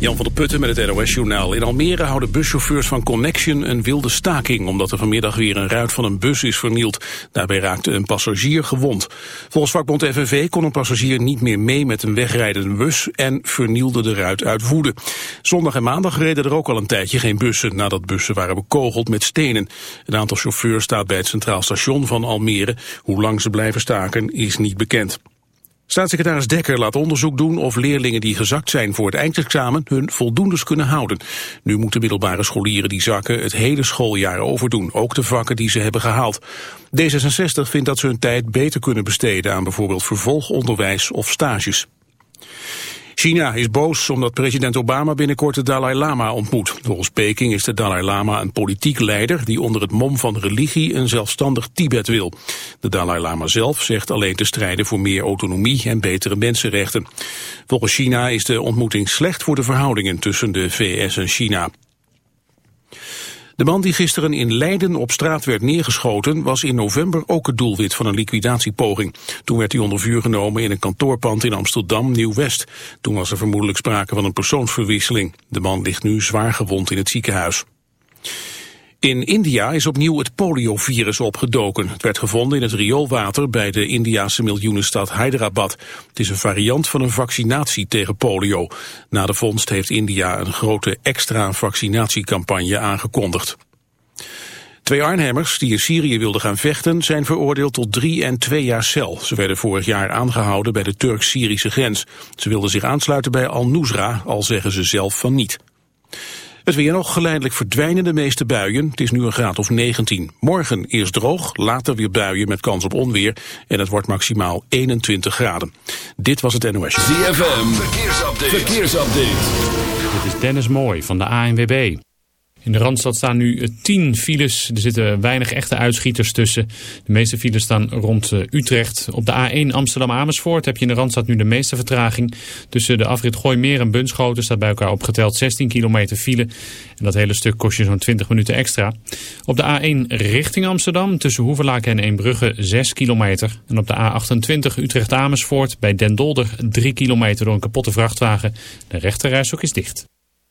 Jan van der Putten met het NOS-journaal. In Almere houden buschauffeurs van Connection een wilde staking... omdat er vanmiddag weer een ruit van een bus is vernield. Daarbij raakte een passagier gewond. Volgens vakbond FNV kon een passagier niet meer mee met een wegrijdende bus... en vernielde de ruit uit woede. Zondag en maandag reden er ook al een tijdje geen bussen... nadat bussen waren bekogeld met stenen. Een aantal chauffeurs staat bij het Centraal Station van Almere. Hoe lang ze blijven staken is niet bekend. Staatssecretaris Dekker laat onderzoek doen of leerlingen die gezakt zijn voor het eindexamen hun voldoendes kunnen houden. Nu moeten middelbare scholieren die zakken het hele schooljaar overdoen, ook de vakken die ze hebben gehaald. D66 vindt dat ze hun tijd beter kunnen besteden aan bijvoorbeeld vervolgonderwijs of stages. China is boos omdat president Obama binnenkort de Dalai Lama ontmoet. Volgens Peking is de Dalai Lama een politiek leider die onder het mom van religie een zelfstandig Tibet wil. De Dalai Lama zelf zegt alleen te strijden voor meer autonomie en betere mensenrechten. Volgens China is de ontmoeting slecht voor de verhoudingen tussen de VS en China. De man die gisteren in Leiden op straat werd neergeschoten... was in november ook het doelwit van een liquidatiepoging. Toen werd hij onder vuur genomen in een kantoorpand in Amsterdam, Nieuw-West. Toen was er vermoedelijk sprake van een persoonsverwisseling. De man ligt nu zwaar gewond in het ziekenhuis. In India is opnieuw het poliovirus opgedoken. Het werd gevonden in het rioolwater bij de Indiase miljoenenstad Hyderabad. Het is een variant van een vaccinatie tegen polio. Na de vondst heeft India een grote extra vaccinatiecampagne aangekondigd. Twee Arnhemmers die in Syrië wilden gaan vechten zijn veroordeeld tot drie en twee jaar cel. Ze werden vorig jaar aangehouden bij de Turk-Syrische grens. Ze wilden zich aansluiten bij Al-Nusra, al zeggen ze zelf van niet. Het weer nog geleidelijk verdwijnen de meeste buien. Het is nu een graad of 19. Morgen eerst droog, later weer buien met kans op onweer. En het wordt maximaal 21 graden. Dit was het NOS. ZFM, verkeersupdate. verkeersupdate. Dit is Dennis Mooi van de ANWB. In de Randstad staan nu 10 files. Er zitten weinig echte uitschieters tussen. De meeste files staan rond eh, Utrecht. Op de A1 Amsterdam-Amersfoort heb je in de Randstad nu de meeste vertraging. Tussen de afrit Gooimeer en Bunschoten staat bij elkaar opgeteld 16 kilometer file. En dat hele stuk kost je zo'n 20 minuten extra. Op de A1 richting Amsterdam tussen Hoevelaken en Eembrugge 6 kilometer. En op de A28 Utrecht-Amersfoort bij Den Dolder 3 kilometer door een kapotte vrachtwagen. De rechterrijstok is dicht.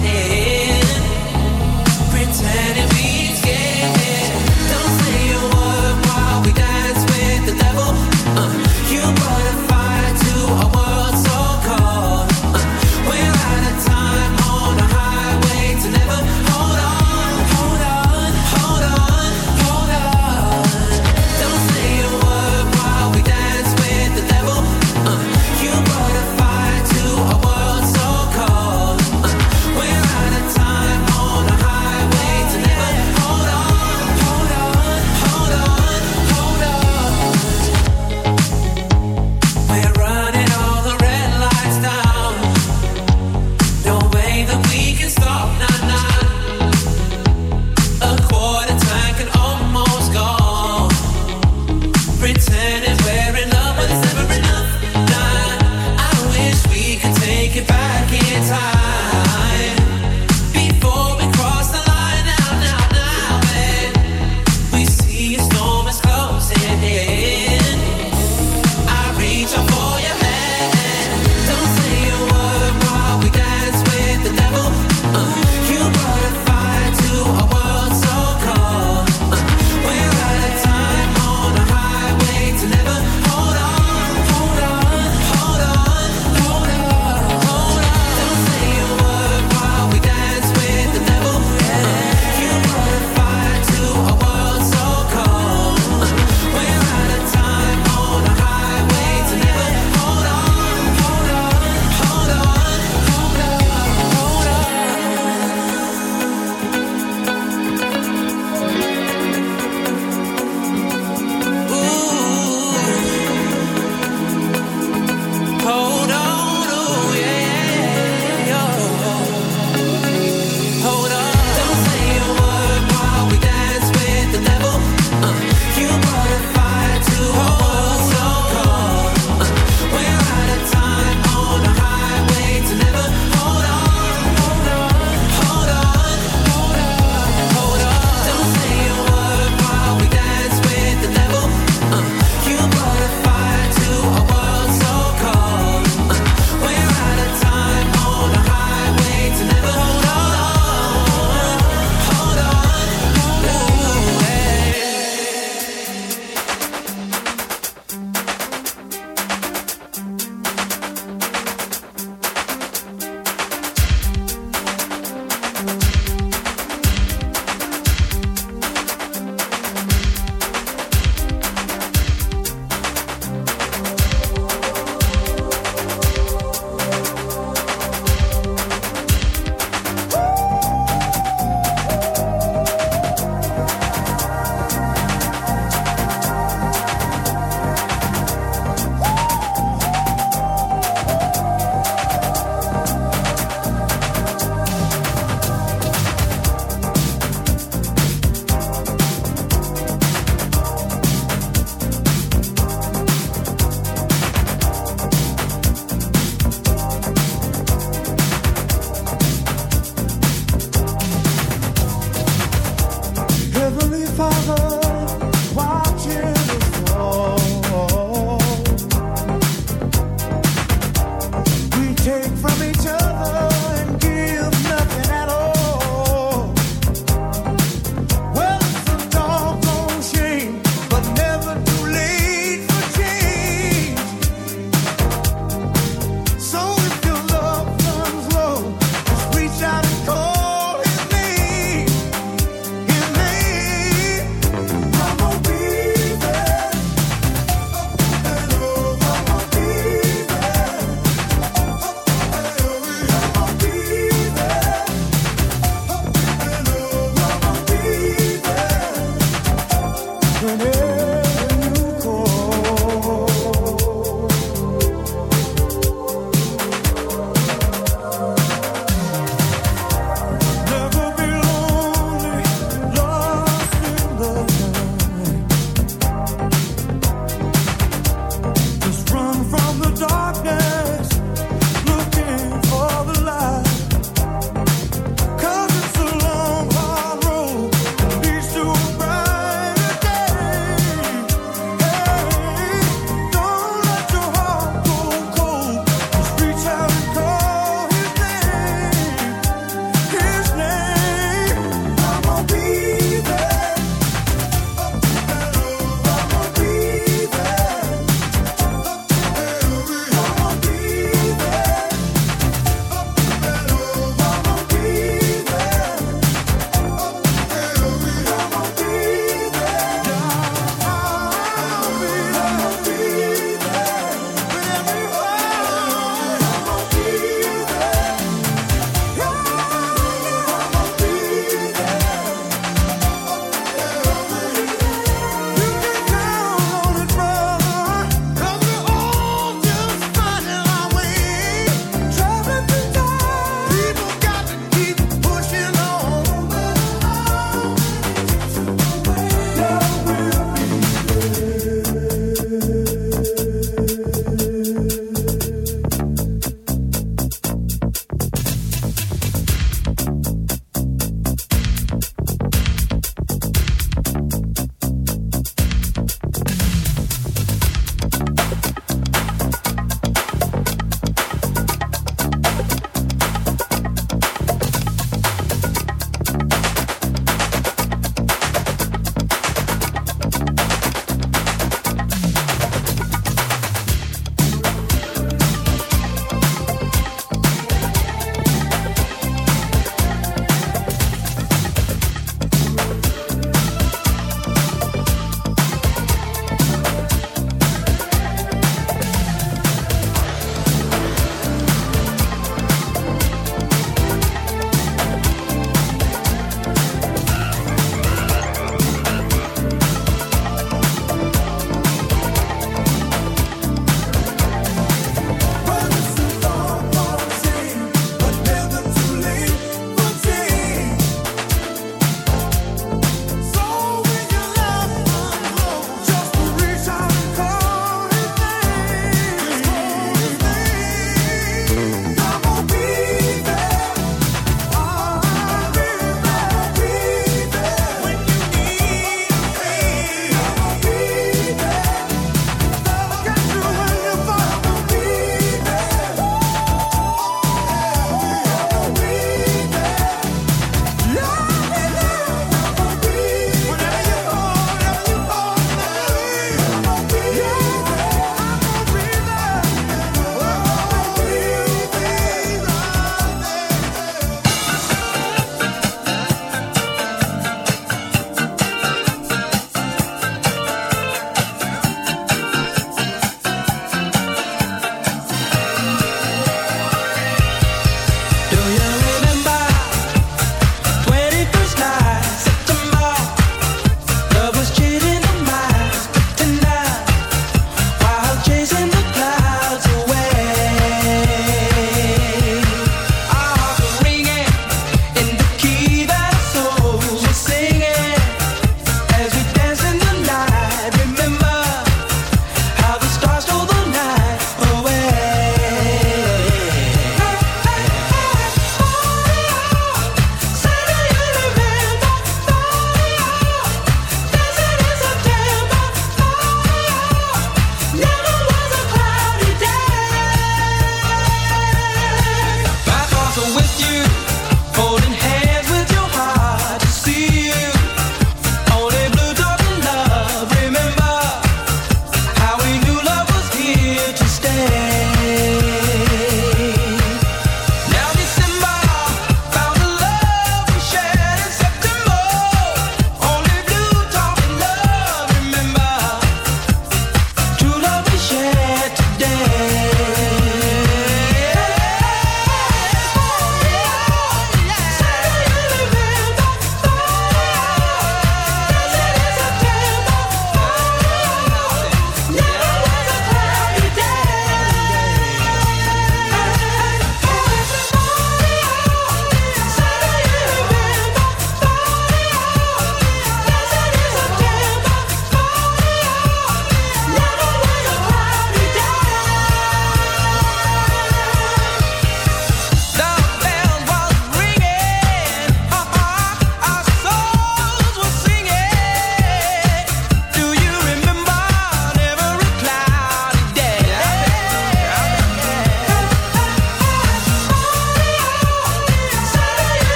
pretending, pretending.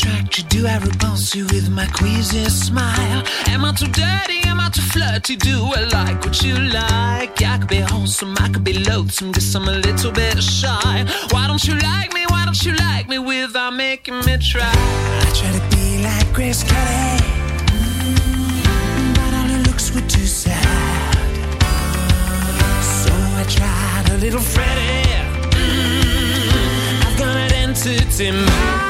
Do I attract you? Do I repulse you with my queasy smile? Am I too dirty? Am I too flirty? Do I like what you like? I could be wholesome, I could be loathsome, guess I'm a little bit shy. Why don't you like me? Why don't you like me without making me try? I try to be like Grace Kelly, mm, but all her looks were too sad. So I tried a little Freddie. Mm, I've got an entity mind.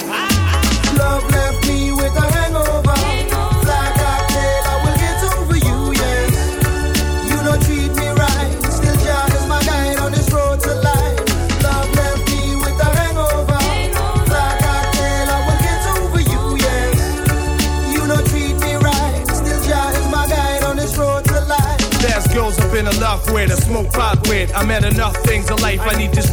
I met enough things in life. I need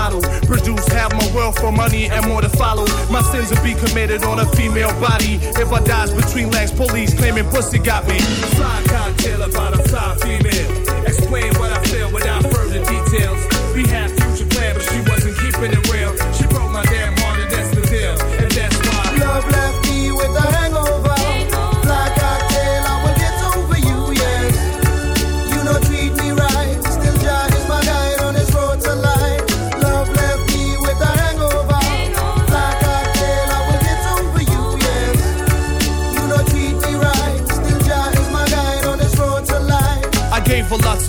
Produce half my wealth for money and more to follow. My sins will be committed on a female body. If I dies between legs, police claiming pussy got me. Fly cocktail about a fly female. Explain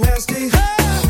nasty. Hey!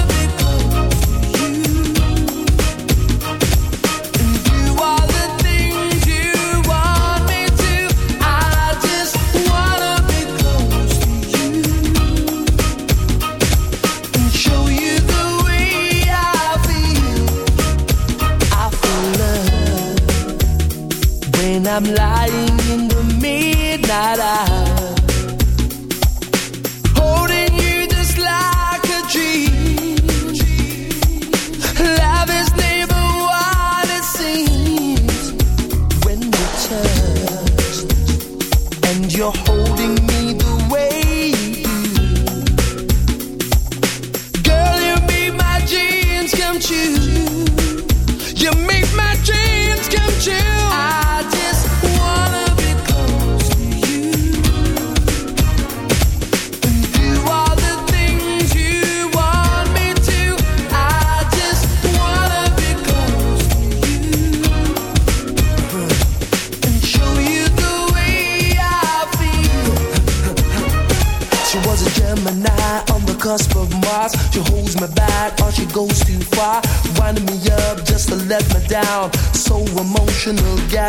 I'm lying.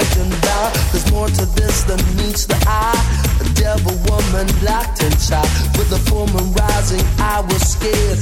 agenda. There's more to this than meets the eye. A devil woman locked inside with a full moon rising. I was scared.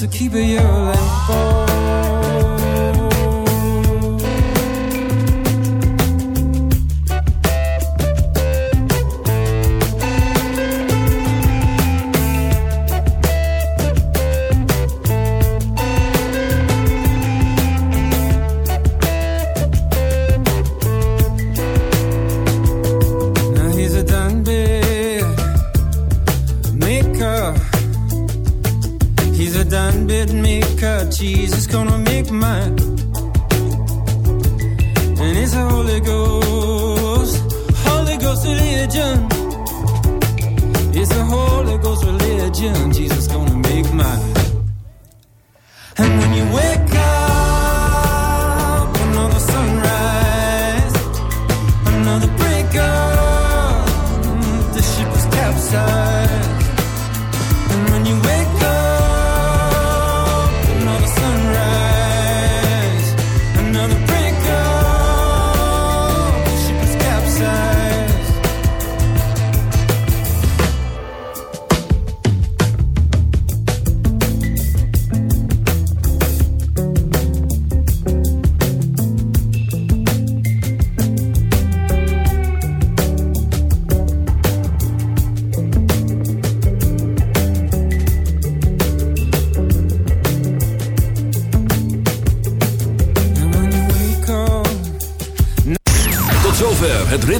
To keep it your life.